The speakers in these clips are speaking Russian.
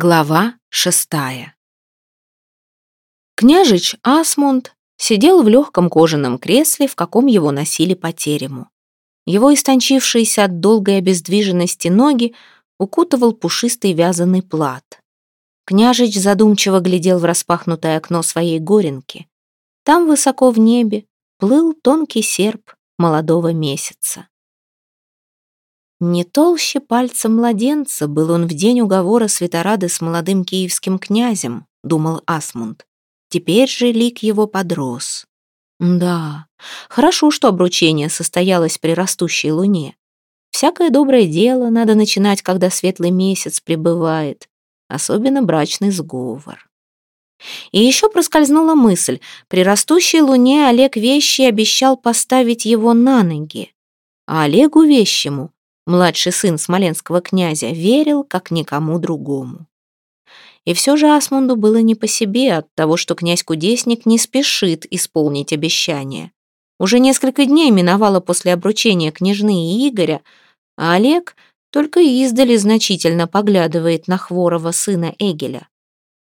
Глава шестая Княжич Асмунд сидел в легком кожаном кресле, в каком его носили по терему. Его истончившиеся от долгой обездвиженности ноги укутывал пушистый вязаный плат. Княжич задумчиво глядел в распахнутое окно своей горенки. Там высоко в небе плыл тонкий серп молодого месяца. Не толще пальца младенца был он в день уговора Светорады с молодым киевским князем, думал Асмунд. Теперь же лик его подрос. Да, хорошо, что обручение состоялось при растущей луне. Всякое доброе дело надо начинать, когда светлый месяц прибывает, особенно брачный сговор. И еще проскользнула мысль, при растущей луне Олег Вещий обещал поставить его на ноги. А Олегу Вещему Младший сын смоленского князя верил, как никому другому. И все же Асмунду было не по себе от того, что князь-кудесник не спешит исполнить обещание. Уже несколько дней миновало после обручения княжны и Игоря, а Олег только издали значительно поглядывает на хворого сына Эгеля.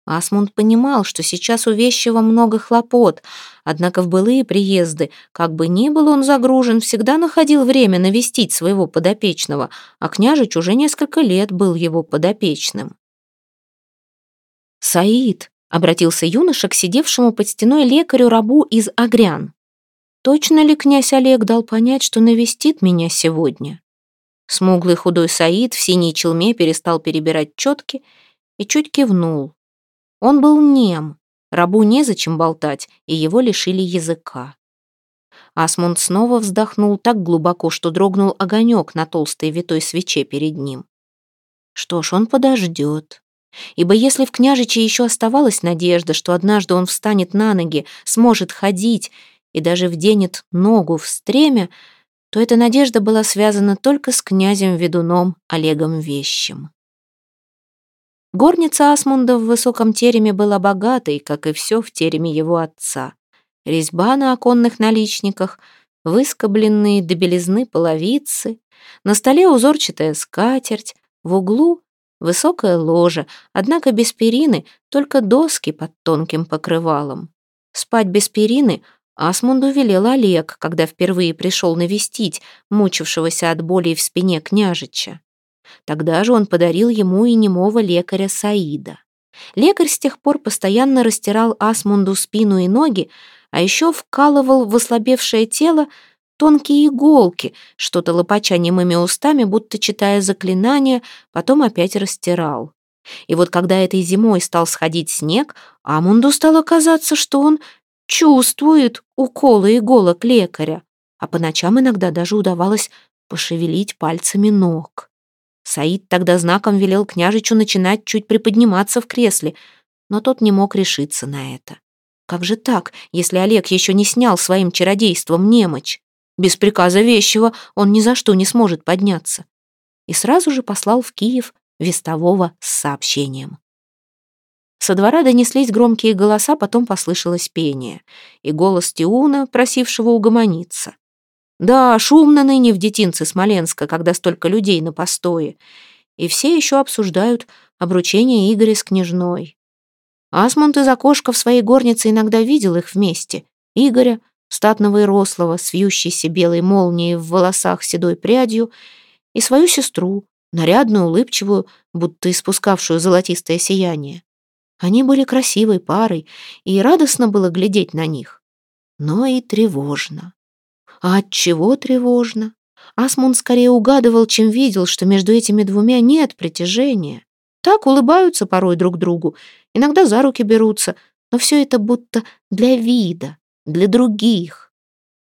Асмунд понимал, что сейчас у Вещего много хлопот, однако в былые приезды, как бы ни был он загружен, всегда находил время навестить своего подопечного, а княжич уже несколько лет был его подопечным. «Саид», — обратился юноша к сидевшему под стеной лекарю-рабу из Агрян. «Точно ли князь Олег дал понять, что навестит меня сегодня?» Смуглый худой Саид в синей челме перестал перебирать четки и чуть кивнул. Он был нем, рабу незачем болтать, и его лишили языка. Асмунд снова вздохнул так глубоко, что дрогнул огонек на толстой витой свече перед ним. Что ж, он подождет. Ибо если в княжиче еще оставалась надежда, что однажды он встанет на ноги, сможет ходить и даже вденет ногу в стремя, то эта надежда была связана только с князем-ведуном Олегом Вещим. Горница Асмунда в высоком тереме была богатой, как и все в тереме его отца. Резьба на оконных наличниках, выскобленные до белизны половицы, на столе узорчатая скатерть, в углу высокая ложа, однако без перины, только доски под тонким покрывалом. Спать без перины Асмунду велел Олег, когда впервые пришел навестить мучившегося от боли в спине княжича. Тогда же он подарил ему и немого лекаря Саида. Лекарь с тех пор постоянно растирал Асмунду спину и ноги, а еще вкалывал в ослабевшее тело тонкие иголки, что-то лопача немыми устами, будто читая заклинания, потом опять растирал. И вот когда этой зимой стал сходить снег, Амунду стало казаться, что он чувствует уколы иголок лекаря, а по ночам иногда даже удавалось пошевелить пальцами ног. Саид тогда знаком велел княжичу начинать чуть приподниматься в кресле, но тот не мог решиться на это. Как же так, если Олег еще не снял своим чародейством немочь? Без приказа вещего он ни за что не сможет подняться. И сразу же послал в Киев вестового с сообщением. Со двора донеслись громкие голоса, потом послышалось пение, и голос Тиуна, просившего угомониться. Да, шумно ныне в детинце Смоленска, когда столько людей на постое. И все еще обсуждают обручение Игоря с княжной. Асмунд из окошка в своей горнице иногда видел их вместе. Игоря, статного и рослого, с вьющейся белой молнией в волосах седой прядью, и свою сестру, нарядную, улыбчивую, будто испускавшую золотистое сияние. Они были красивой парой, и радостно было глядеть на них. Но и тревожно. А от чего тревожно? Асмунд скорее угадывал, чем видел, что между этими двумя нет притяжения. Так улыбаются порой друг другу, иногда за руки берутся, но все это будто для вида, для других.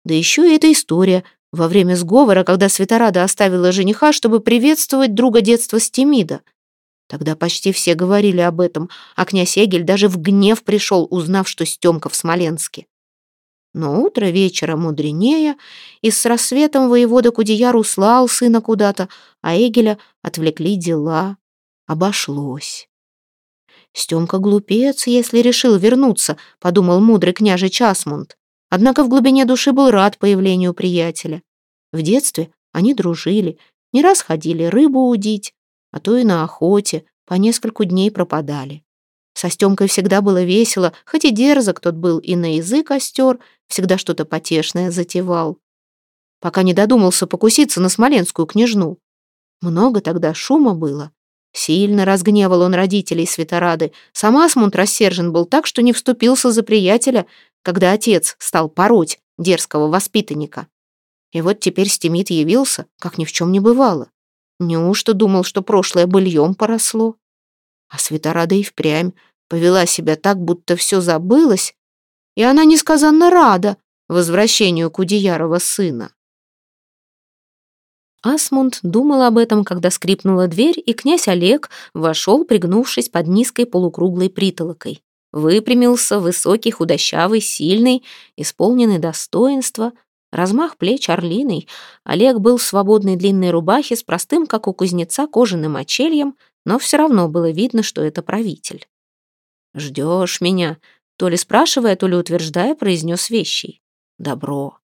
Да еще и эта история во время сговора, когда Светорада оставила жениха, чтобы приветствовать друга детства Стемида. Тогда почти все говорили об этом, а князь Эгель даже в гнев пришел, узнав, что Стемка в Смоленске. Но утро вечера мудренее, и с рассветом воевода Кудияр услал сына куда-то, а Эгеля отвлекли дела. Обошлось. «Стемка глупец, если решил вернуться», — подумал мудрый княже Часмунд. Однако в глубине души был рад появлению приятеля. В детстве они дружили, не раз ходили рыбу удить, а то и на охоте, по нескольку дней пропадали. Со Стемкой всегда было весело, хоть и дерзок тот был и на язык остер, всегда что-то потешное затевал. Пока не додумался покуситься на смоленскую княжну. Много тогда шума было. Сильно разгневал он родителей Светорады. Сам Асмунд рассержен был так, что не вступился за приятеля, когда отец стал пороть дерзкого воспитанника. И вот теперь Стимит явился, как ни в чем не бывало. Неужто думал, что прошлое быльем поросло? А Светорада и впрямь повела себя так, будто все забылось, и она несказанно рада возвращению Кудеярова сына. Асмунд думал об этом, когда скрипнула дверь, и князь Олег вошел, пригнувшись под низкой полукруглой притолокой. Выпрямился, высокий, худощавый, сильный, исполненный достоинства, размах плеч орлиный. Олег был в свободной длинной рубахе с простым, как у кузнеца, кожаным очельем, но все равно было видно, что это правитель. «Ждешь меня?» То ли спрашивая, то ли утверждая, произнес вещий. «Добро».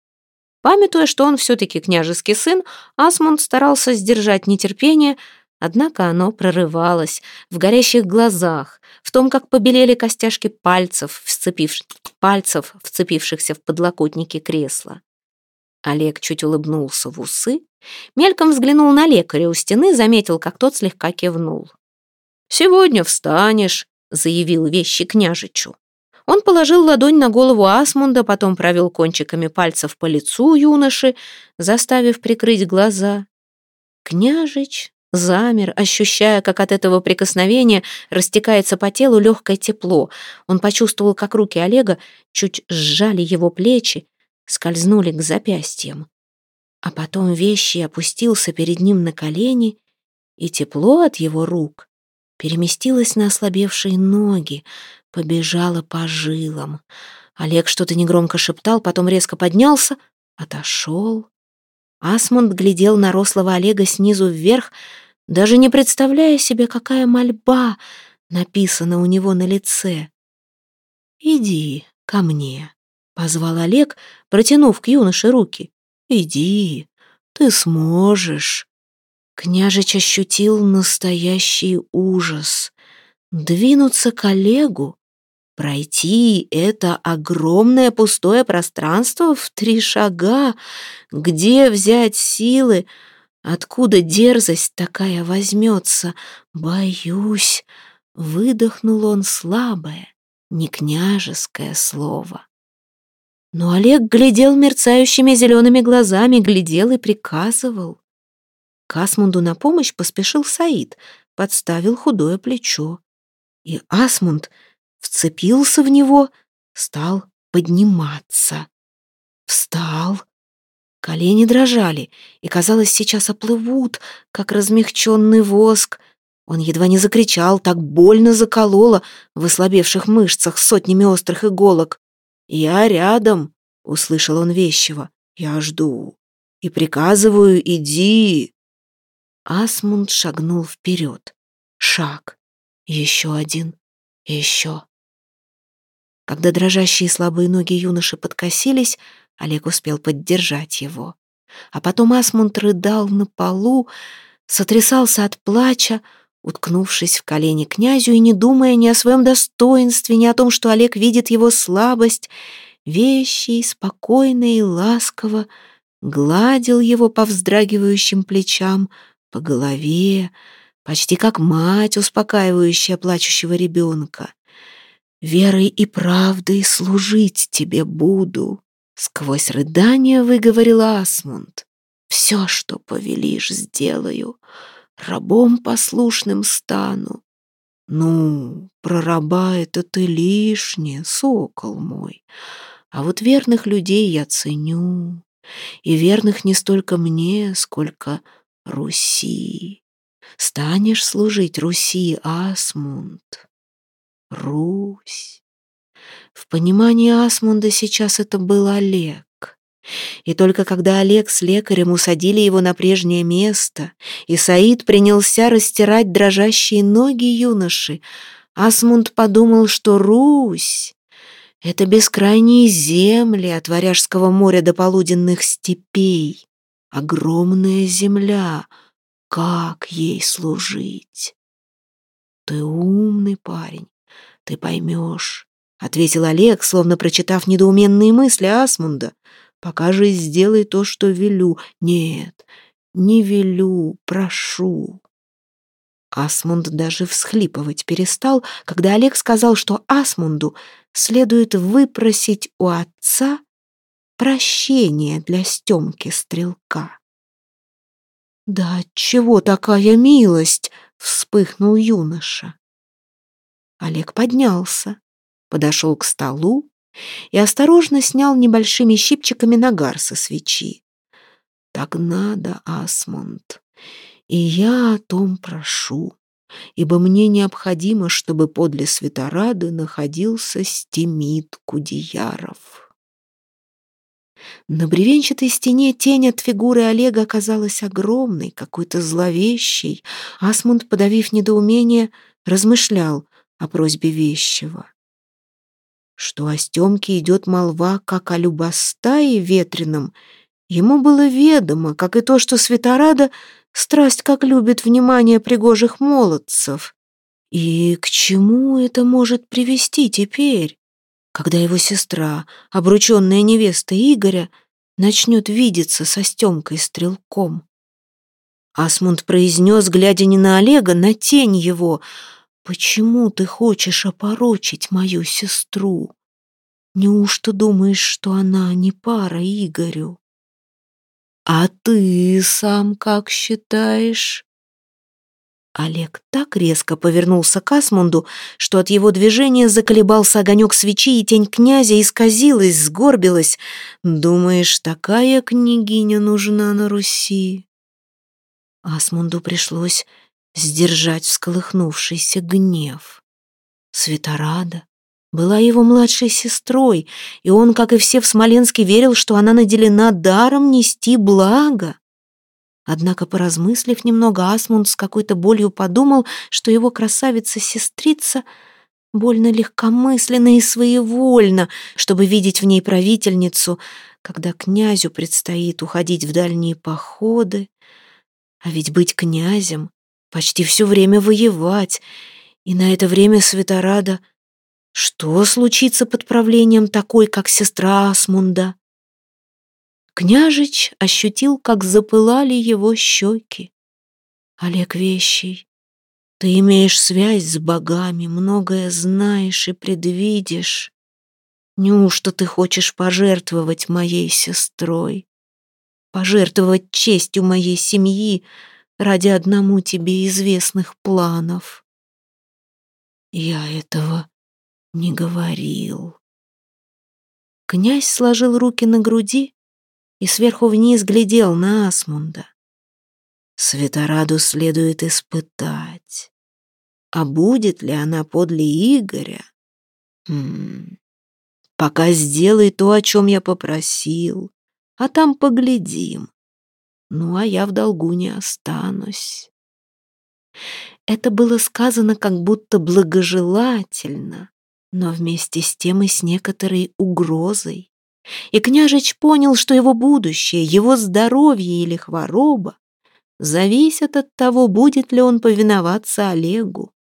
Памятуя, что он все-таки княжеский сын, Асмунд старался сдержать нетерпение, однако оно прорывалось в горящих глазах, в том, как побелели костяшки пальцев, вцепивш... пальцев вцепившихся в подлокотники кресла. Олег чуть улыбнулся в усы, мельком взглянул на лекаря у стены, заметил, как тот слегка кивнул. «Сегодня встанешь», — заявил вещи княжичу. Он положил ладонь на голову Асмунда, потом провел кончиками пальцев по лицу юноши, заставив прикрыть глаза. Княжич замер, ощущая, как от этого прикосновения растекается по телу легкое тепло. Он почувствовал, как руки Олега чуть сжали его плечи, скользнули к запястьям. А потом вещи опустился перед ним на колени, и тепло от его рук переместилось на ослабевшие ноги, побежало по жилам. Олег что-то негромко шептал, потом резко поднялся, отошел. Асмунд глядел на рослого Олега снизу вверх, даже не представляя себе, какая мольба написана у него на лице. «Иди ко мне», — позвал Олег, протянув к юноше руки. «Иди, ты сможешь». Княжич ощутил настоящий ужас. Двинуться к Олегу, пройти это огромное пустое пространство в три шага, где взять силы, откуда дерзость такая возьмется, боюсь, выдохнул он слабое, не княжеское слово. Но Олег глядел мерцающими зелеными глазами, глядел и приказывал. К Асмунду на помощь поспешил Саид, подставил худое плечо. И Асмунд вцепился в него, стал подниматься. Встал. Колени дрожали, и, казалось, сейчас оплывут, как размягченный воск. Он едва не закричал, так больно закололо в ослабевших мышцах сотнями острых иголок. «Я рядом», — услышал он вещего, — «я жду. И приказываю, иди». Асмунд шагнул вперед. Шаг. Еще один. Еще. Когда дрожащие слабые ноги юноши подкосились, Олег успел поддержать его. А потом Асмунд рыдал на полу, сотрясался от плача, уткнувшись в колени князю и не думая ни о своем достоинстве, ни о том, что Олег видит его слабость, вещи, спокойно и ласково гладил его по вздрагивающим плечам, по голове, почти как мать, успокаивающая плачущего ребенка. «Верой и правдой служить тебе буду», — сквозь рыдания выговорила Асмунд. «Все, что повелишь, сделаю, рабом послушным стану. Ну, про раба это ты лишнее, сокол мой, а вот верных людей я ценю, и верных не столько мне, сколько Руси. Станешь служить Руси, Асмунд. Русь. В понимании Асмунда сейчас это был Олег. И только когда Олег с лекарем усадили его на прежнее место, и Саид принялся растирать дрожащие ноги юноши, Асмунд подумал, что Русь — это бескрайние земли от Варяжского моря до полуденных степей. Огромная земля, как ей служить? Ты умный парень, ты поймешь, ответил Олег, словно прочитав недоуменные мысли Асмунда. Пока же сделай то, что велю. Нет, не велю, прошу. Асмунд даже всхлипывать перестал, когда Олег сказал, что Асмунду следует выпросить у отца прощение для Стемки Стрелка. «Да чего такая милость?» — вспыхнул юноша. Олег поднялся, подошел к столу и осторожно снял небольшими щипчиками нагар со свечи. «Так надо, Асмунд, и я о том прошу, ибо мне необходимо, чтобы подле Светорады находился стемит Кудеяров». На бревенчатой стене тень от фигуры Олега оказалась огромной, какой-то зловещей. Асмунд, подавив недоумение, размышлял о просьбе вещего. Что о Стемке идет молва, как о любостае ветреном, ему было ведомо, как и то, что Светорада страсть как любит внимание пригожих молодцев. И к чему это может привести теперь? когда его сестра, обрученная невеста Игоря, начнет видеться со Стемкой Стрелком. Асмунд произнес, глядя не на Олега, на тень его, «Почему ты хочешь опорочить мою сестру? Неужто думаешь, что она не пара Игорю?» «А ты сам как считаешь?» Олег так резко повернулся к Асмунду, что от его движения заколебался огонек свечи, и тень князя исказилась, сгорбилась. «Думаешь, такая княгиня нужна на Руси?» Асмунду пришлось сдержать всколыхнувшийся гнев. Светорада была его младшей сестрой, и он, как и все в Смоленске, верил, что она наделена даром нести благо. Однако, поразмыслив немного, Асмунд с какой-то болью подумал, что его красавица-сестрица больно легкомысленно и своевольна, чтобы видеть в ней правительницу, когда князю предстоит уходить в дальние походы. А ведь быть князем — почти все время воевать, и на это время Светорада... Что случится под правлением такой, как сестра Асмунда? Княжич ощутил, как запылали его щеки. Олег Вещий, ты имеешь связь с богами, многое знаешь и предвидишь. Неужто ты хочешь пожертвовать моей сестрой? Пожертвовать честью моей семьи ради одному тебе известных планов? Я этого не говорил. Князь сложил руки на груди и сверху вниз глядел на Асмунда. Светораду следует испытать. А будет ли она подле Игоря? Хм. Пока сделай то, о чем я попросил, а там поглядим. Ну, а я в долгу не останусь. Это было сказано как будто благожелательно, но вместе с тем и с некоторой угрозой. И княжич понял, что его будущее, его здоровье или хвороба зависят от того, будет ли он повиноваться Олегу.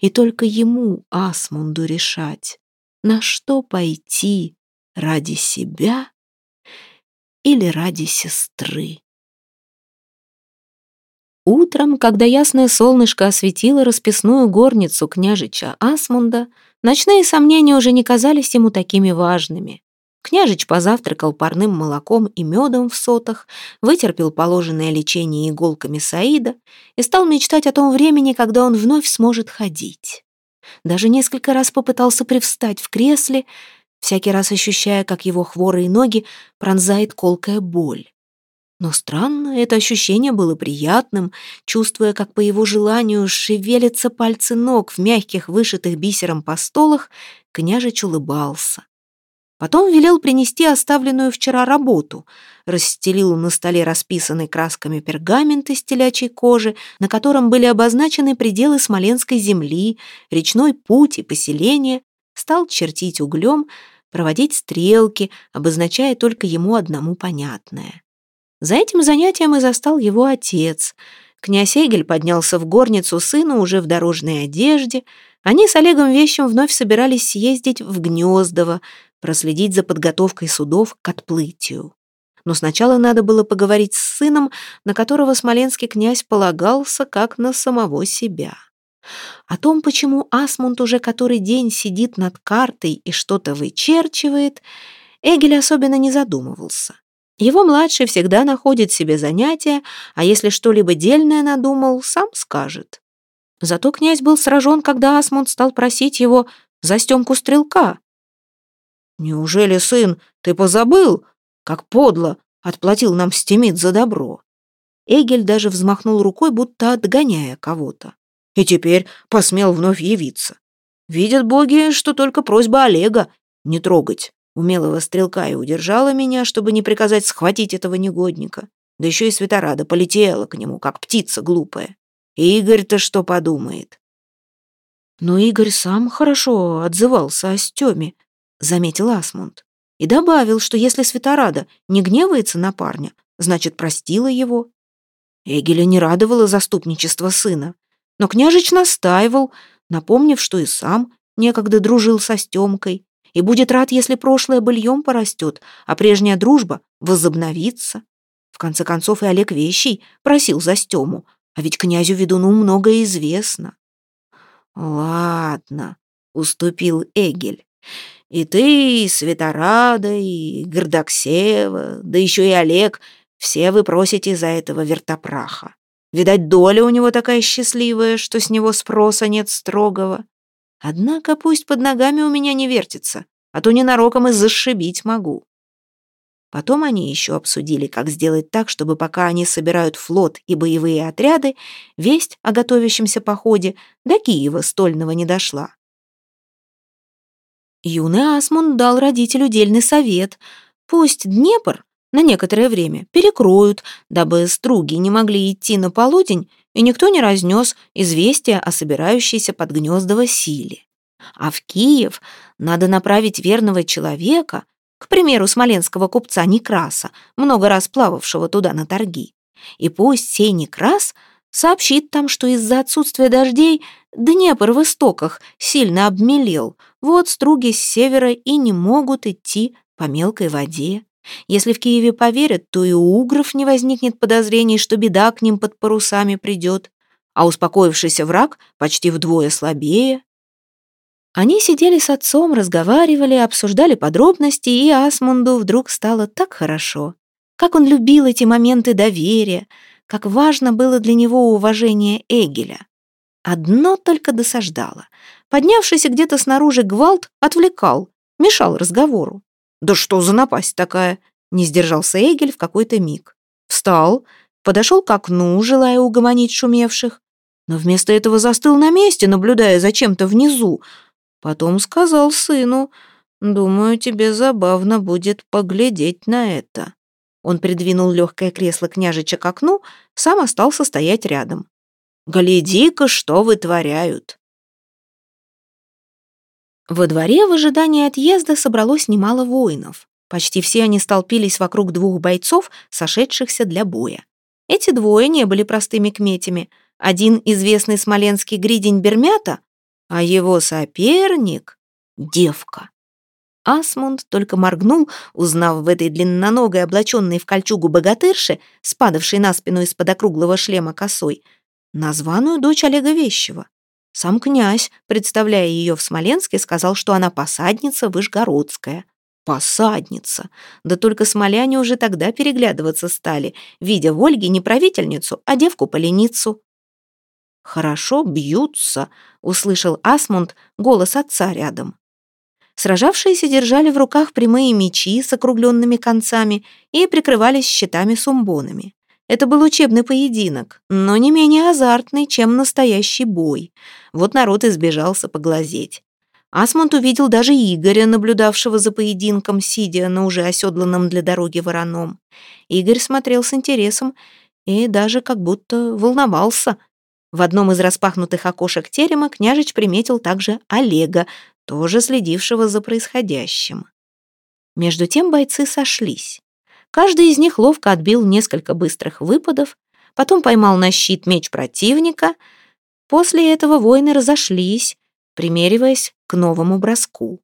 И только ему, Асмунду, решать, на что пойти ради себя или ради сестры. Утром, когда ясное солнышко осветило расписную горницу княжича Асмунда, ночные сомнения уже не казались ему такими важными. Княжич позавтракал парным молоком и медом в сотах, вытерпел положенное лечение иголками Саида и стал мечтать о том времени, когда он вновь сможет ходить. Даже несколько раз попытался привстать в кресле, всякий раз ощущая, как его хворые ноги пронзает колкая боль. Но странно, это ощущение было приятным, чувствуя, как по его желанию шевелятся пальцы ног в мягких, вышитых бисером постолах, княжич улыбался. Потом велел принести оставленную вчера работу, расстелил на столе расписанный красками пергамент из телячьей кожи, на котором были обозначены пределы Смоленской земли, речной путь и поселение, стал чертить углем, проводить стрелки, обозначая только ему одному понятное. За этим занятием и застал его отец. Князь Эгель поднялся в горницу сына уже в дорожной одежде. Они с Олегом Вещем вновь собирались съездить в Гнездово, проследить за подготовкой судов к отплытию. Но сначала надо было поговорить с сыном, на которого смоленский князь полагался как на самого себя. О том, почему Асмунд уже который день сидит над картой и что-то вычерчивает, Эгель особенно не задумывался. Его младший всегда находит себе занятия, а если что-либо дельное надумал, сам скажет. Зато князь был сражен, когда Асмунд стал просить его за стемку стрелка. «Неужели, сын, ты позабыл, как подло отплатил нам стемит за добро?» Эгель даже взмахнул рукой, будто отгоняя кого-то. И теперь посмел вновь явиться. Видят боги, что только просьба Олега не трогать умелого стрелка и удержала меня, чтобы не приказать схватить этого негодника. Да еще и Светорада полетела к нему, как птица глупая. Игорь-то что подумает? Но Игорь сам хорошо отзывался о Стеме, заметил Асмунд. И добавил, что если Светорада не гневается на парня, значит, простила его. Эгеля не радовало заступничество сына, но княжич настаивал, напомнив, что и сам некогда дружил со Стемкой, и будет рад, если прошлое быльем порастет, а прежняя дружба возобновится. В конце концов и Олег Вещий просил за Стему, а ведь князю Ведуну многое известно. «Ладно», — уступил Эгель. «И ты, и Светорада, и Гордоксева, да еще и Олег, все вы просите за этого вертопраха. Видать, доля у него такая счастливая, что с него спроса нет строгого. Однако пусть под ногами у меня не вертится, а то ненароком и зашибить могу. Потом они еще обсудили, как сделать так, чтобы пока они собирают флот и боевые отряды, весть о готовящемся походе до Киева стольного не дошла. Юный Асмунд дал родителю дельный совет. Пусть Днепр на некоторое время перекроют, дабы струги не могли идти на полудень и никто не разнес известия о собирающейся под Гнездово силе. А в Киев надо направить верного человека, к примеру, смоленского купца Некраса, много раз плававшего туда на торги. И пусть сей Некрас сообщит там, что из-за отсутствия дождей Днепр в истоках сильно обмелел, вот струги с севера и не могут идти по мелкой воде. Если в Киеве поверят, то и у угров не возникнет подозрений, что беда к ним под парусами придет, а успокоившийся враг почти вдвое слабее. Они сидели с отцом, разговаривали, обсуждали подробности, и Асмунду вдруг стало так хорошо. Как он любил эти моменты доверия, как важно было для него уважение Эгеля. Одно только досаждало. Поднявшийся где-то снаружи гвалт отвлекал, мешал разговору. «Да что за напасть такая?» — не сдержался Эгель в какой-то миг. Встал, подошел к окну, желая угомонить шумевших, но вместо этого застыл на месте, наблюдая за чем-то внизу. Потом сказал сыну, «Думаю, тебе забавно будет поглядеть на это». Он придвинул легкое кресло княжича к окну, сам остался стоять рядом. «Гляди-ка, что вытворяют!» Во дворе в ожидании отъезда собралось немало воинов. Почти все они столпились вокруг двух бойцов, сошедшихся для боя. Эти двое не были простыми кметями. Один известный смоленский гридень Бермята, а его соперник — девка. Асмунд только моргнул, узнав в этой длинноногой, облаченной в кольчугу богатырше, спадавшей на спину из-под округлого шлема косой, названную дочь Олега Вещева. Сам князь, представляя ее в Смоленске, сказал, что она посадница Вышгородская. Посадница! Да только смоляне уже тогда переглядываться стали, видя в Ольге не правительницу, а девку-поленицу. «Хорошо бьются», — услышал Асмунд голос отца рядом. Сражавшиеся держали в руках прямые мечи с округленными концами и прикрывались щитами-сумбонами. Это был учебный поединок, но не менее азартный, чем настоящий бой. Вот народ избежался поглазеть. Асмунд увидел даже Игоря, наблюдавшего за поединком, сидя на уже оседланном для дороги вороном. Игорь смотрел с интересом и даже как будто волновался. В одном из распахнутых окошек терема княжич приметил также Олега, тоже следившего за происходящим. Между тем бойцы сошлись. Каждый из них ловко отбил несколько быстрых выпадов. потом поймал на щит меч противника. После этого воины разошлись, примериваясь к новому броску.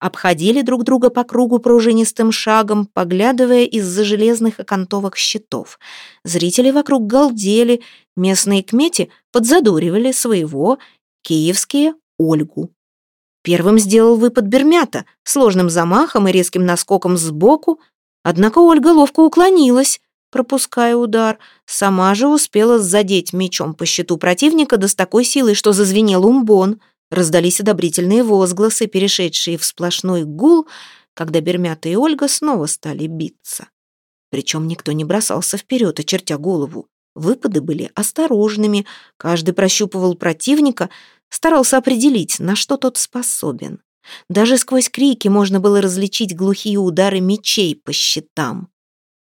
Обходили друг друга по кругу пружинистым шагом, поглядывая из-за железных окантовок щитов. Зрители вокруг галдели, местные кмети подзадоривали своего, киевские — Ольгу. Первым сделал выпад Бермята, сложным замахом и резким наскоком сбоку, однако Ольга ловко уклонилась, пропуская удар, сама же успела задеть мечом по щиту противника да с такой силой, что зазвенел умбон — Раздались одобрительные возгласы, перешедшие в сплошной гул, когда Бермята и Ольга снова стали биться. Причем никто не бросался вперед, очертя голову. Выпады были осторожными, каждый прощупывал противника, старался определить, на что тот способен. Даже сквозь крики можно было различить глухие удары мечей по щитам.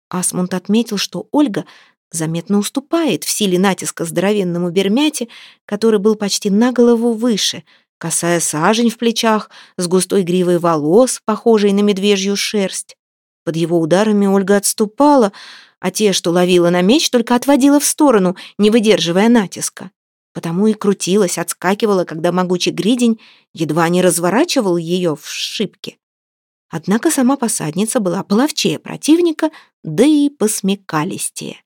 Асмунд отметил, что Ольга заметно уступает в силе натиска здоровенному Бермяте, который был почти на голову выше, касая сажень в плечах, с густой гривой волос, похожей на медвежью шерсть. Под его ударами Ольга отступала, а те, что ловила на меч, только отводила в сторону, не выдерживая натиска. Потому и крутилась, отскакивала, когда могучий гридень едва не разворачивал ее в шибке. Однако сама посадница была половчее противника, да и посмекалистее.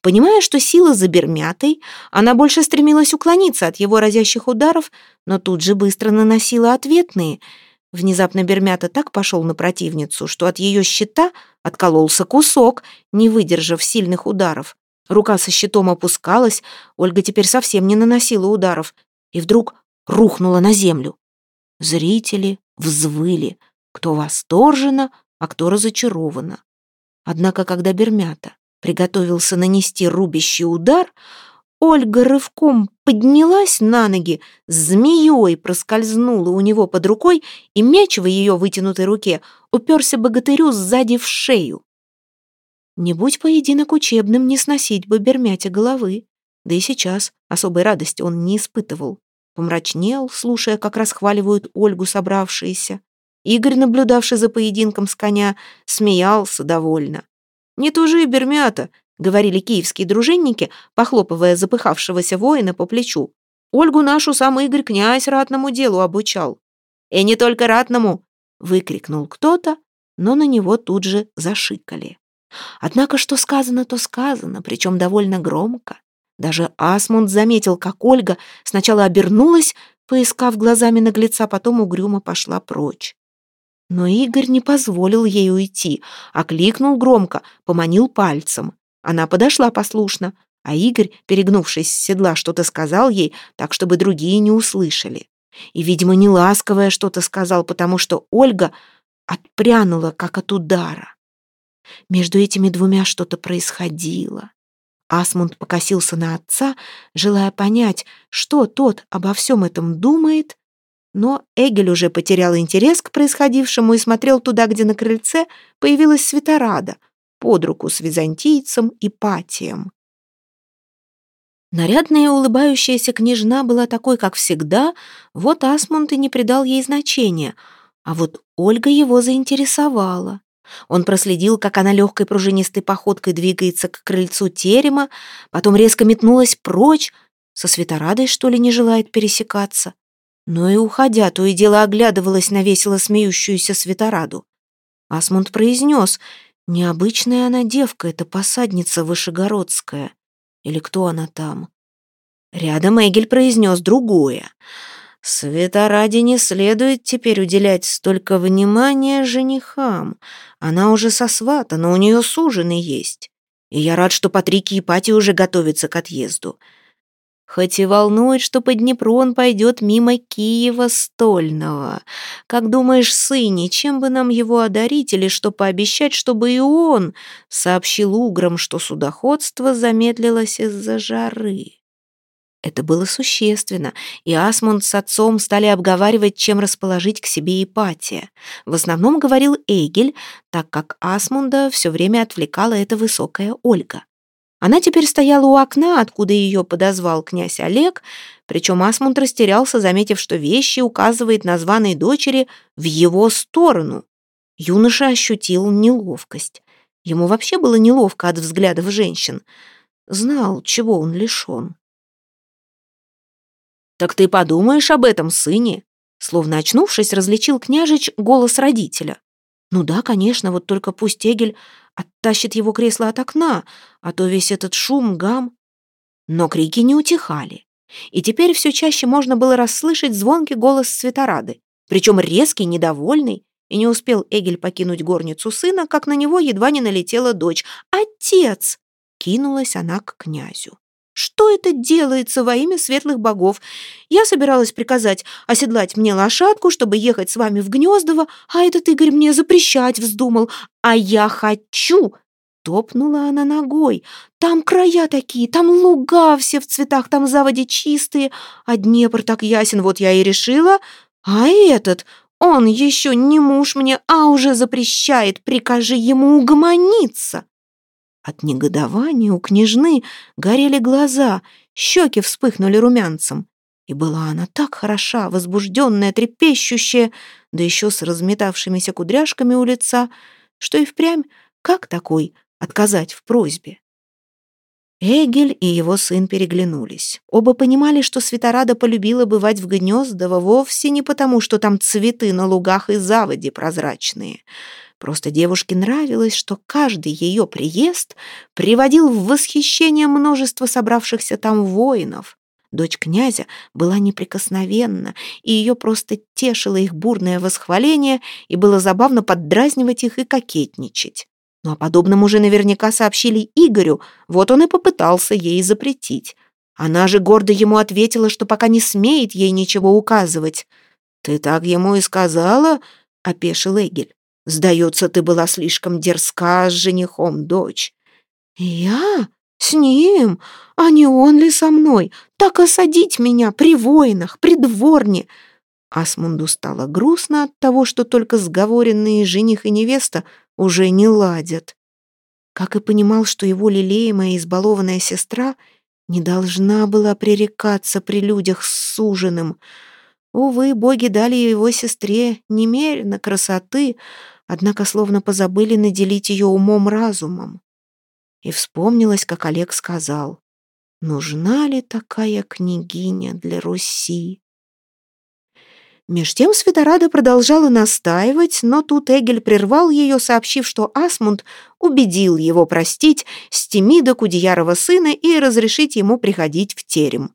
Понимая, что сила за Бермятой, она больше стремилась уклониться от его разящих ударов, но тут же быстро наносила ответные. Внезапно Бермята так пошел на противницу, что от ее щита откололся кусок, не выдержав сильных ударов. Рука со щитом опускалась, Ольга теперь совсем не наносила ударов, и вдруг рухнула на землю. Зрители взвыли, кто восторженно, а кто разочарованно. Однако, когда Бермята приготовился нанести рубящий удар, Ольга рывком поднялась на ноги, змеей проскользнула у него под рукой, и меч в ее вытянутой руке уперся богатырю сзади в шею. Не будь поединок учебным, не сносить бы Бермяте головы. Да и сейчас особой радости он не испытывал. Помрачнел, слушая, как расхваливают Ольгу собравшиеся. Игорь, наблюдавший за поединком с коня, смеялся довольно. «Не тужи, Бермята», — говорили киевские дружинники, похлопывая запыхавшегося воина по плечу. «Ольгу нашу сам Игорь князь ратному делу обучал». «И не только ратному!» — выкрикнул кто-то, но на него тут же зашикали. Однако что сказано, то сказано, причем довольно громко. Даже Асмунд заметил, как Ольга сначала обернулась, поискав глазами наглеца, потом угрюмо пошла прочь. Но Игорь не позволил ей уйти, окликнул громко, поманил пальцем. Она подошла послушно, а Игорь, перегнувшись с седла, что-то сказал ей, так, чтобы другие не услышали. И, видимо, неласковое что-то сказал, потому что Ольга отпрянула, как от удара. Между этими двумя что-то происходило. Асмунд покосился на отца, желая понять, что тот обо всем этом думает, но Эгель уже потерял интерес к происходившему и смотрел туда, где на крыльце появилась Светорада, под руку с византийцем и патием. Нарядная улыбающаяся княжна была такой, как всегда, вот Асмунд и не придал ей значения, а вот Ольга его заинтересовала. Он проследил, как она легкой пружинистой походкой двигается к крыльцу терема, потом резко метнулась прочь, со Светорадой, что ли, не желает пересекаться но и уходя, то и дело оглядывалась на весело смеющуюся Светораду. Асмунд произнес, «Необычная она девка, это посадница Вышегородская. Или кто она там?» Рядом Эгель произнес другое. «Светораде не следует теперь уделять столько внимания женихам. Она уже сосватана, у нее суженый есть. И я рад, что Патрики и Пати уже готовятся к отъезду. Хоть и волнует, что по Днепру он пойдет мимо Киева стольного. Как думаешь, сыне, чем бы нам его одарить или что пообещать, чтобы и он сообщил уграм, что судоходство замедлилось из-за жары? Это было существенно, и Асмунд с отцом стали обговаривать, чем расположить к себе Ипатия. В основном говорил Эйгель, так как Асмунда все время отвлекала эта высокая Ольга. Она теперь стояла у окна, откуда ее подозвал князь Олег, причем Асмунд растерялся, заметив, что вещи указывает названной дочери в его сторону. Юноша ощутил неловкость. Ему вообще было неловко от взглядов женщин. знал, чего он лишен. «Так ты подумаешь об этом, сыне?» Словно очнувшись, различил княжич голос родителя. «Ну да, конечно, вот только пусть Эгель оттащит его кресло от окна, а то весь этот шум, гам...» Но крики не утихали, и теперь все чаще можно было расслышать звонкий голос Светорады, причем резкий, недовольный, и не успел Эгель покинуть горницу сына, как на него едва не налетела дочь. «Отец!» — кинулась она к князю. Что это делается во имя светлых богов? Я собиралась приказать оседлать мне лошадку, чтобы ехать с вами в Гнездово, а этот Игорь мне запрещать вздумал. А я хочу!» Топнула она ногой. «Там края такие, там луга все в цветах, там заводи чистые, а Днепр так ясен, вот я и решила. А этот, он еще не муж мне, а уже запрещает, прикажи ему угомониться!» От негодования у княжны горели глаза, щеки вспыхнули румянцем. И была она так хороша, возбужденная, трепещущая, да еще с разметавшимися кудряшками у лица, что и впрямь, как такой, отказать в просьбе? Эгель и его сын переглянулись. Оба понимали, что Светорада полюбила бывать в Гнездово вовсе не потому, что там цветы на лугах и заводи прозрачные — Просто девушке нравилось, что каждый ее приезд приводил в восхищение множество собравшихся там воинов. Дочь князя была неприкосновенна, и ее просто тешило их бурное восхваление, и было забавно поддразнивать их и кокетничать. Ну о подобном уже наверняка сообщили Игорю, вот он и попытался ей запретить. Она же гордо ему ответила, что пока не смеет ей ничего указывать. «Ты так ему и сказала?» — опешил Эгель. Сдается, ты была слишком дерзка с женихом, дочь. Я? С ним? А не он ли со мной? Так осадить меня при воинах, при дворне. Асмунду стало грустно от того, что только сговоренные жених и невеста уже не ладят. Как и понимал, что его лелеемая избалованная сестра не должна была пререкаться при людях с суженым. Увы, боги дали его сестре немерено красоты, однако словно позабыли наделить ее умом-разумом. И вспомнилось, как Олег сказал, «Нужна ли такая княгиня для Руси?» Меж тем Светорада продолжала настаивать, но тут Эгель прервал ее, сообщив, что Асмунд убедил его простить Стемида Кудеярова сына и разрешить ему приходить в терем.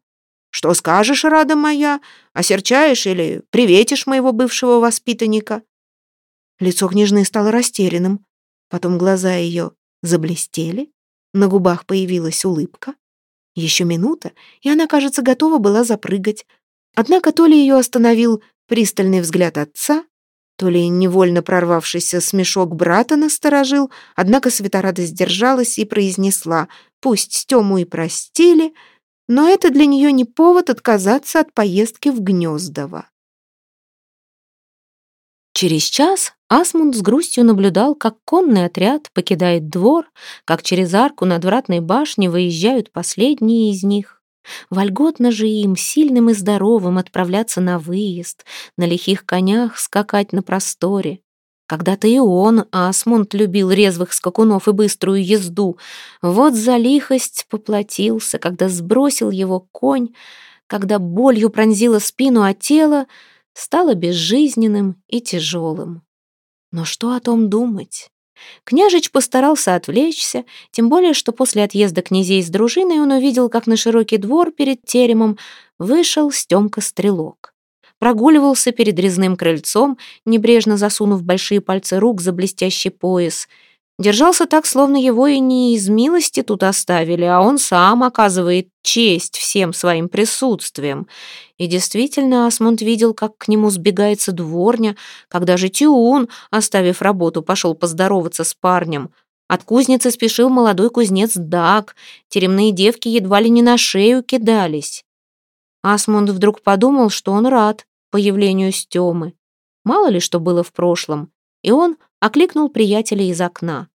«Что скажешь, Рада моя? Осерчаешь или приветишь моего бывшего воспитанника?» Лицо княжны стало растерянным. Потом глаза ее заблестели, на губах появилась улыбка. Еще минута, и она, кажется, готова была запрыгать. Однако то ли ее остановил пристальный взгляд отца, то ли невольно прорвавшийся смешок брата насторожил, однако Светорада сдержалась и произнесла «Пусть Стему и простили», но это для нее не повод отказаться от поездки в Гнездово. Через час Асмунд с грустью наблюдал, как конный отряд покидает двор, как через арку надвратной башни выезжают последние из них. Вольготно же им, сильным и здоровым, отправляться на выезд, на лихих конях скакать на просторе. Когда-то и он, Асмунд, любил резвых скакунов и быструю езду. Вот за лихость поплатился, когда сбросил его конь, когда болью пронзила спину, а тело — стало безжизненным и тяжелым. Но что о том думать? Княжич постарался отвлечься, тем более, что после отъезда князей с дружиной он увидел, как на широкий двор перед теремом вышел Стемка-стрелок. Прогуливался перед резным крыльцом, небрежно засунув большие пальцы рук за блестящий пояс — Держался так, словно его и не из милости тут оставили, а он сам оказывает честь всем своим присутствием. И действительно, Асмунд видел, как к нему сбегается дворня, когда же Тиун, оставив работу, пошел поздороваться с парнем. От кузницы спешил молодой кузнец Даг, теремные девки едва ли не на шею кидались. Асмунд вдруг подумал, что он рад появлению Стемы. Мало ли что было в прошлом. И он окликнул приятеля из окна.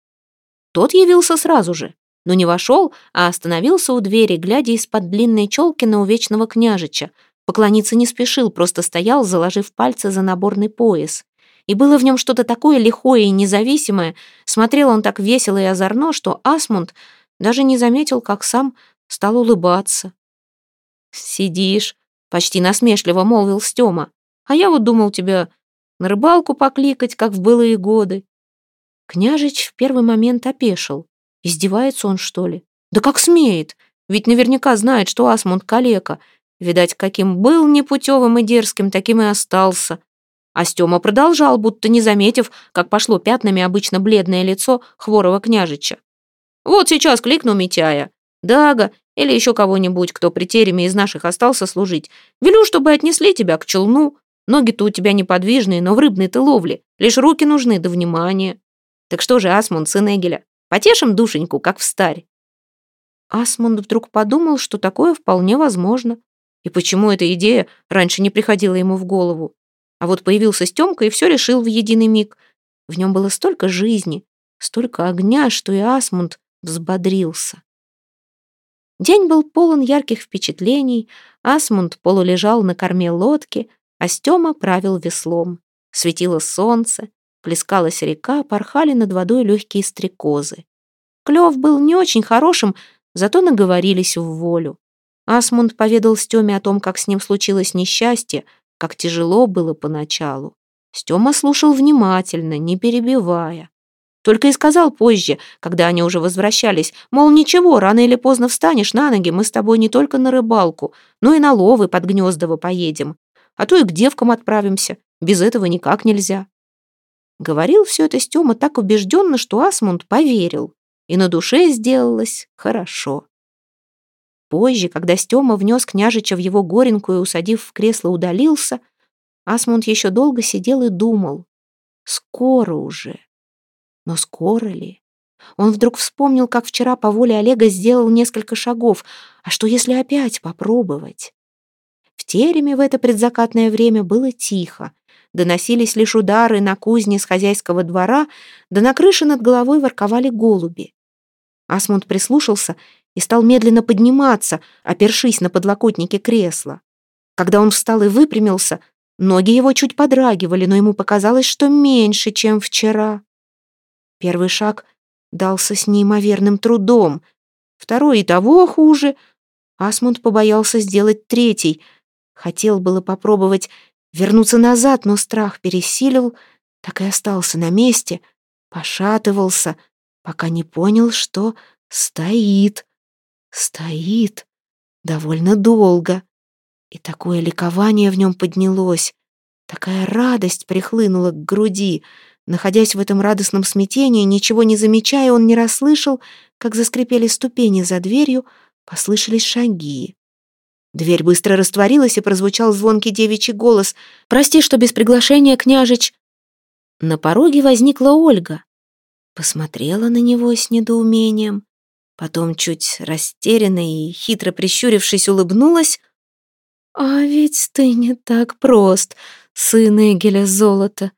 Тот явился сразу же, но не вошел, а остановился у двери, глядя из-под длинной челки на увечного княжича. Поклониться не спешил, просто стоял, заложив пальцы за наборный пояс. И было в нем что-то такое лихое и независимое, смотрел он так весело и озорно, что Асмунд даже не заметил, как сам стал улыбаться. «Сидишь», — почти насмешливо молвил Стёма. «А я вот думал тебя на рыбалку покликать, как в былые годы». Княжич в первый момент опешил. Издевается он, что ли? Да как смеет? Ведь наверняка знает, что Асмунд калека. Видать, каким был непутевым и дерзким, таким и остался. А Стёма продолжал, будто не заметив, как пошло пятнами обычно бледное лицо хворого княжича. «Вот сейчас кликну Митяя. Дага или еще кого-нибудь, кто при тереме из наших остался служить. Велю, чтобы отнесли тебя к челну. Ноги-то у тебя неподвижные, но в рыбной ты ловле. Лишь руки нужны да внимание. Так что же, Асмунд, сын Эгеля, потешим душеньку, как в старь?» Асмунд вдруг подумал, что такое вполне возможно. И почему эта идея раньше не приходила ему в голову? А вот появился Стёмка и все решил в единый миг. В нем было столько жизни, столько огня, что и Асмунд взбодрился. День был полон ярких впечатлений, Асмунд полулежал на корме лодки, а Стёма правил веслом. Светило солнце, плескалась река, порхали над водой легкие стрекозы. Клев был не очень хорошим, зато наговорились в волю. Асмунд поведал Стёме о том, как с ним случилось несчастье, как тяжело было поначалу. Стёма слушал внимательно, не перебивая. Только и сказал позже, когда они уже возвращались, мол, ничего, рано или поздно встанешь на ноги, мы с тобой не только на рыбалку, но и на ловы под Гнездово поедем. А то и к девкам отправимся, без этого никак нельзя. Говорил все это Стёма так убежденно, что Асмунд поверил, и на душе сделалось хорошо. Позже, когда Стёма внес княжича в его горенку и, усадив в кресло, удалился, Асмунд еще долго сидел и думал. Скоро уже. Но скоро ли? Он вдруг вспомнил, как вчера по воле Олега сделал несколько шагов. А что, если опять попробовать? В тереме в это предзакатное время было тихо. Доносились лишь удары на кузне с хозяйского двора, да на крыше над головой ворковали голуби. Асмунд прислушался и стал медленно подниматься, опершись на подлокотнике кресла. Когда он встал и выпрямился, ноги его чуть подрагивали, но ему показалось, что меньше, чем вчера. Первый шаг дался с неимоверным трудом, второй и того хуже. Асмунд побоялся сделать третий. Хотел было попробовать вернуться назад, но страх пересилил, так и остался на месте, пошатывался, пока не понял, что стоит. Стоит довольно долго. И такое ликование в нем поднялось, такая радость прихлынула к груди. Находясь в этом радостном смятении, ничего не замечая, он не расслышал, как заскрипели ступени за дверью, послышались шаги. Дверь быстро растворилась, и прозвучал звонкий девичий голос. «Прости, что без приглашения, княжич!» На пороге возникла Ольга. Посмотрела на него с недоумением. Потом, чуть растерянно и хитро прищурившись, улыбнулась. «А ведь ты не так прост, сын Эгеля Золота».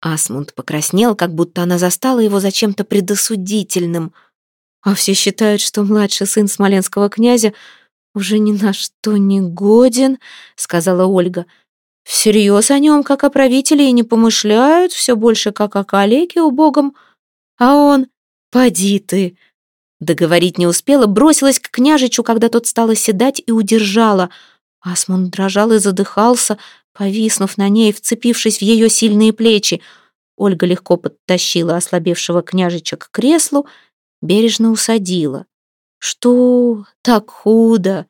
Асмунд покраснел, как будто она застала его за чем-то предосудительным. А все считают, что младший сын смоленского князя уже ни на что не годен, сказала Ольга. Всерьез о нем, как о правителе, и не помышляют, все больше как о калеке убогом. А он, поди ты, Договорить не успела, бросилась к княжичу, когда тот стал оседать и удержала. Асмунд дрожал и задыхался, повиснув на ней, вцепившись в ее сильные плечи. Ольга легко подтащила ослабевшего княжича к креслу, бережно усадила. «Что? Так худо!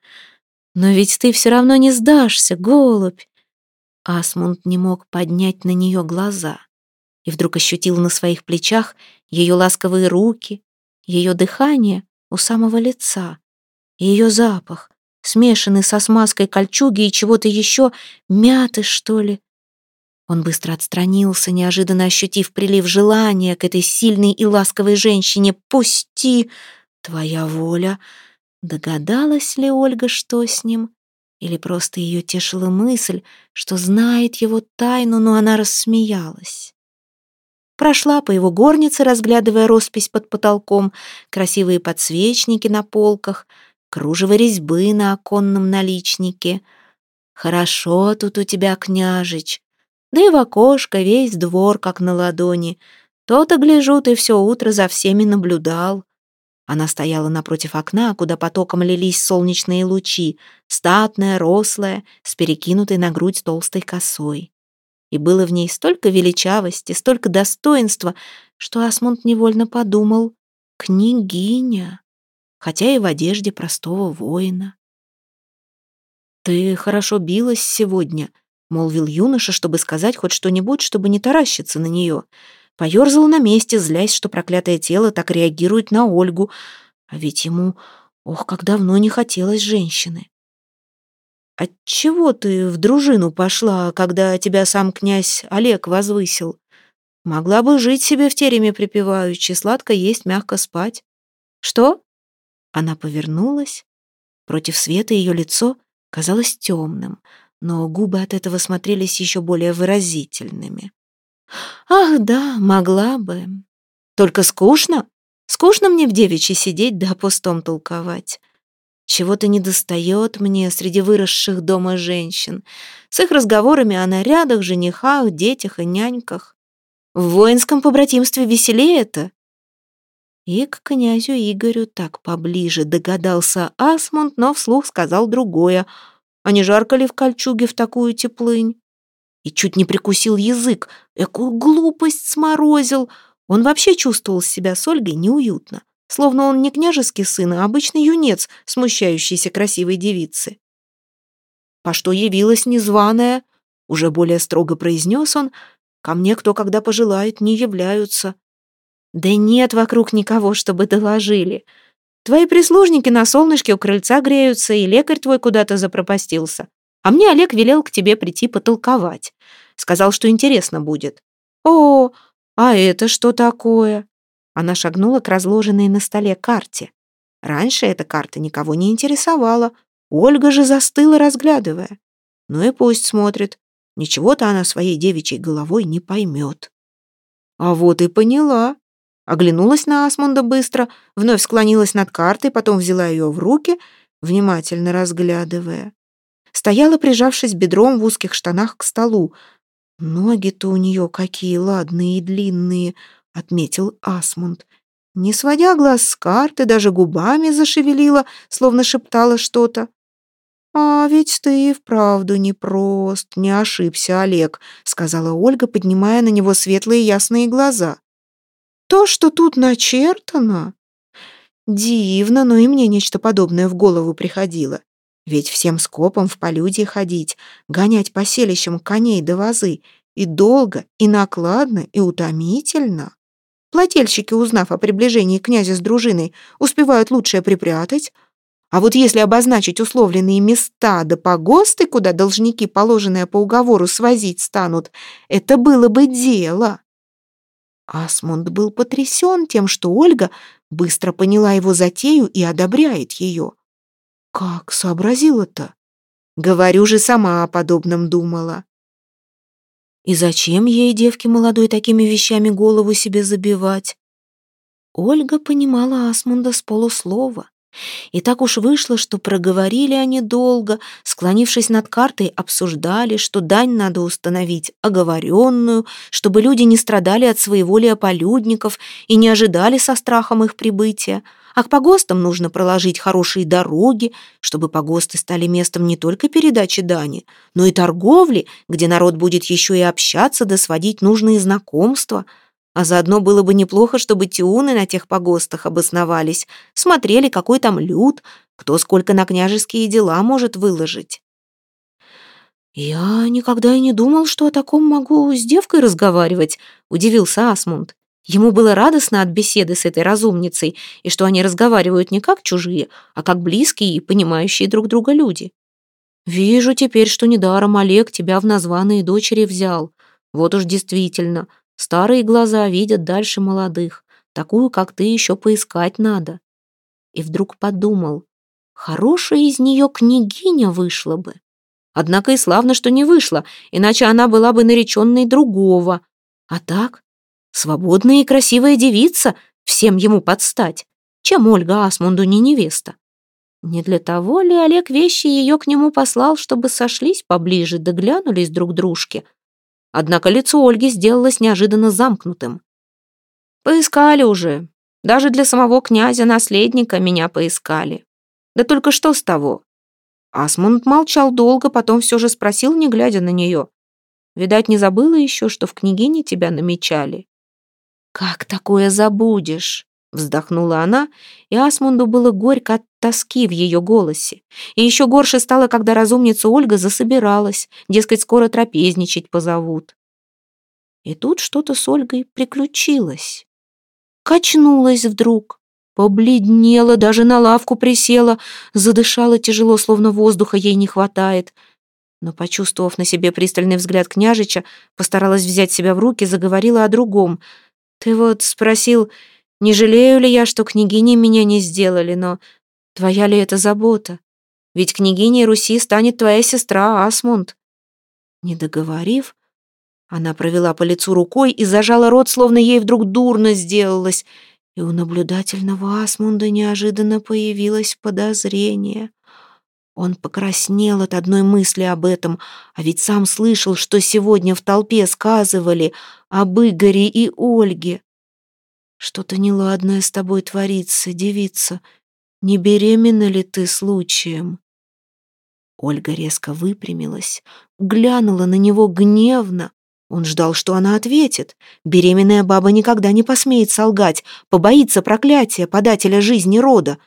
Но ведь ты все равно не сдашься, голубь!» Асмунд не мог поднять на нее глаза и вдруг ощутил на своих плечах ее ласковые руки, ее дыхание у самого лица, ее запах, смешанный со смазкой кольчуги и чего-то еще, мяты, что ли. Он быстро отстранился, неожиданно ощутив прилив желания к этой сильной и ласковой женщине. «Пусти! Твоя воля!» Догадалась ли Ольга, что с ним? Или просто ее тешила мысль, что знает его тайну, но она рассмеялась? Прошла по его горнице, разглядывая роспись под потолком, красивые подсвечники на полках, кружево резьбы на оконном наличнике. «Хорошо тут у тебя, княжич. Да и в окошко весь двор как на ладони. То-то, гляжу, ты все утро за всеми наблюдал. Она стояла напротив окна, куда потоком лились солнечные лучи, статная, рослая, с перекинутой на грудь толстой косой. И было в ней столько величавости, столько достоинства, что Асмунд невольно подумал «Княгиня», хотя и в одежде простого воина. «Ты хорошо билась сегодня», — молвил юноша, чтобы сказать хоть что-нибудь, чтобы не таращиться на нее. Поерзал на месте, злясь, что проклятое тело так реагирует на Ольгу. А ведь ему, ох, как давно не хотелось женщины. «Отчего ты в дружину пошла, когда тебя сам князь Олег возвысил? Могла бы жить себе в тереме припеваючи, сладко есть, мягко спать». «Что?» Она повернулась. Против света ее лицо казалось темным, но губы от этого смотрелись еще более выразительными. Ах, да, могла бы. Только скучно. Скучно мне в девичьей сидеть да пустом толковать. Чего-то недостает мне среди выросших дома женщин. С их разговорами о нарядах, женихах, детях и няньках. В воинском побратимстве веселее это. И к князю Игорю так поближе догадался Асмунд, но вслух сказал другое. А не жарко ли в кольчуге в такую теплынь? И чуть не прикусил язык. Экую глупость сморозил. Он вообще чувствовал себя с Ольгой неуютно, словно он не княжеский сын, а обычный юнец, смущающийся красивой девицы. «По что явилась незваная?» Уже более строго произнес он. «Ко мне кто когда пожелает, не являются». «Да нет вокруг никого, чтобы доложили. Твои прислужники на солнышке у крыльца греются, и лекарь твой куда-то запропастился. А мне Олег велел к тебе прийти потолковать. Сказал, что интересно будет. О, а это что такое? Она шагнула к разложенной на столе карте. Раньше эта карта никого не интересовала. Ольга же застыла, разглядывая. Ну и пусть смотрит. Ничего-то она своей девичьей головой не поймет. А вот и поняла. Оглянулась на Асмунда быстро, вновь склонилась над картой, потом взяла ее в руки, внимательно разглядывая стояла, прижавшись бедром в узких штанах к столу. «Ноги-то у нее какие ладные и длинные», — отметил Асмунд. Не сводя глаз с карты, даже губами зашевелила, словно шептала что-то. «А ведь ты и вправду непрост, не ошибся, Олег», — сказала Ольга, поднимая на него светлые ясные глаза. «То, что тут начертано...» Дивно, но и мне нечто подобное в голову приходило. Ведь всем скопом в полюде ходить, гонять по селищам коней до вазы и долго, и накладно, и утомительно. Плательщики, узнав о приближении князя с дружиной, успевают лучшее припрятать. А вот если обозначить условленные места да погосты, куда должники, положенные по уговору, свозить станут, это было бы дело. Асмунд был потрясен тем, что Ольга быстро поняла его затею и одобряет ее. Как сообразила-то? Говорю же, сама о подобном думала. И зачем ей, девке молодой, такими вещами голову себе забивать? Ольга понимала Асмунда с полуслова. И так уж вышло, что проговорили они долго, склонившись над картой, обсуждали, что дань надо установить оговоренную, чтобы люди не страдали от своеволия полюдников и не ожидали со страхом их прибытия, а к погостам нужно проложить хорошие дороги, чтобы погосты стали местом не только передачи дани, но и торговли, где народ будет еще и общаться да сводить нужные знакомства. А заодно было бы неплохо, чтобы тиуны на тех погостах обосновались, смотрели, какой там люд, кто сколько на княжеские дела может выложить. «Я никогда и не думал, что о таком могу с девкой разговаривать», — удивился Асмунд. Ему было радостно от беседы с этой разумницей, и что они разговаривают не как чужие, а как близкие и понимающие друг друга люди. «Вижу теперь, что недаром Олег тебя в названные дочери взял. Вот уж действительно, старые глаза видят дальше молодых. Такую, как ты, еще поискать надо». И вдруг подумал, хорошая из нее княгиня вышла бы. Однако и славно, что не вышла, иначе она была бы нареченной другого. А так, Свободная и красивая девица, всем ему подстать. Чем Ольга Асмунду не невеста? Не для того ли Олег вещи ее к нему послал, чтобы сошлись поближе, да глянулись друг дружке? Однако лицо Ольги сделалось неожиданно замкнутым. «Поискали уже. Даже для самого князя-наследника меня поискали. Да только что с того? Асмунд молчал долго, потом все же спросил, не глядя на нее. Видать, не забыла еще, что в княгине тебя намечали. «Как такое забудешь?» Вздохнула она, и Асмунду было горько от тоски в ее голосе. И еще горше стало, когда разумница Ольга засобиралась, дескать, скоро трапезничать позовут. И тут что-то с Ольгой приключилось. Качнулась вдруг, побледнела, даже на лавку присела, задышала тяжело, словно воздуха ей не хватает. Но, почувствовав на себе пристальный взгляд княжича, постаралась взять себя в руки, заговорила о другом. «Ты вот спросил, не жалею ли я, что княгини меня не сделали, но твоя ли это забота? Ведь княгиней Руси станет твоя сестра Асмунд». Не договорив, она провела по лицу рукой и зажала рот, словно ей вдруг дурно сделалось. И у наблюдательного Асмунда неожиданно появилось подозрение. Он покраснел от одной мысли об этом, а ведь сам слышал, что сегодня в толпе сказывали об Игоре и Ольге. «Что-то неладное с тобой творится, девица. Не беременна ли ты случаем?» Ольга резко выпрямилась, глянула на него гневно, он ждал, что она ответит. Беременная баба никогда не посмеет солгать, побоится проклятия подателя жизни рода.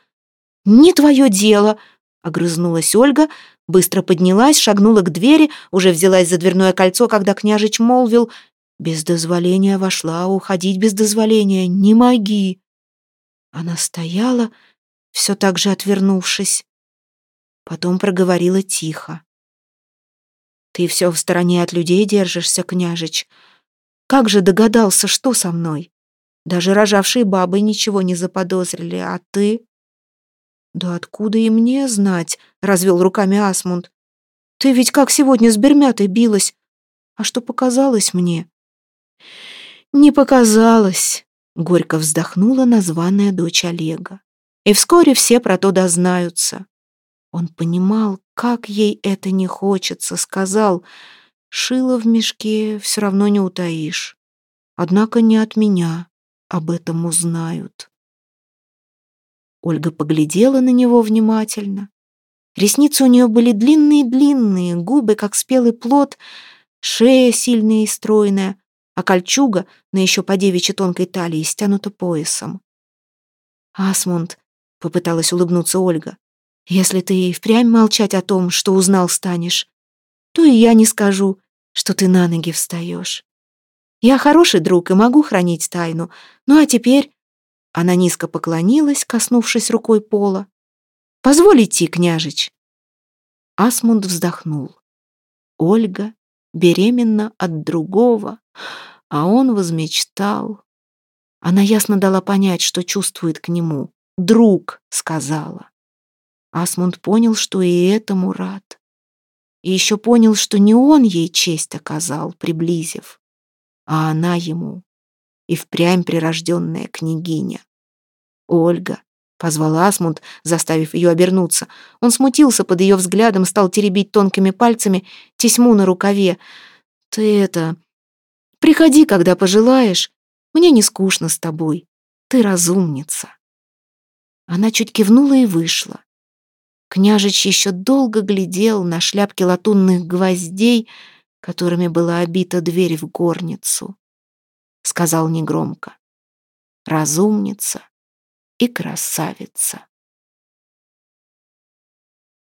«Не твое дело!» — огрызнулась Ольга, быстро поднялась, шагнула к двери, уже взялась за дверное кольцо, когда княжич молвил «Без дозволения вошла, уходить без дозволения не моги». Она стояла, все так же отвернувшись. Потом проговорила тихо. Ты все в стороне от людей держишься, княжич. Как же догадался, что со мной? Даже рожавшие бабы ничего не заподозрили, а ты? Да откуда и мне знать, развел руками Асмунд. Ты ведь как сегодня с Бермятой билась. А что показалось мне? Не показалось, горько вздохнула названная дочь Олега. И вскоре все про то дознаются. Он понимал, как ей это не хочется, сказал, «Шило в мешке все равно не утаишь. Однако не от меня об этом узнают». Ольга поглядела на него внимательно. Ресницы у нее были длинные-длинные, губы, как спелый плод, шея сильная и стройная, а кольчуга на еще по девичьей тонкой талии стянута поясом. «Асмунд», — попыталась улыбнуться Ольга, если ты и впрямь молчать о том, что узнал станешь, то и я не скажу, что ты на ноги встаешь. Я хороший друг и могу хранить тайну. Ну а теперь...» Она низко поклонилась, коснувшись рукой пола. «Позволь идти, княжич». Асмунд вздохнул. Ольга беременна от другого, а он возмечтал. Она ясно дала понять, что чувствует к нему. «Друг», — сказала. Асмунд понял, что и этому рад. И еще понял, что не он ей честь оказал, приблизив, а она ему, и впрямь прирожденная княгиня. «Ольга», — позвал Асмунд, заставив ее обернуться. Он смутился под ее взглядом, стал теребить тонкими пальцами тесьму на рукаве. «Ты это... Приходи, когда пожелаешь. Мне не скучно с тобой. Ты разумница». Она чуть кивнула и вышла. Княжич еще долго глядел на шляпки латунных гвоздей, которыми была обита дверь в горницу. Сказал негромко. Разумница и красавица.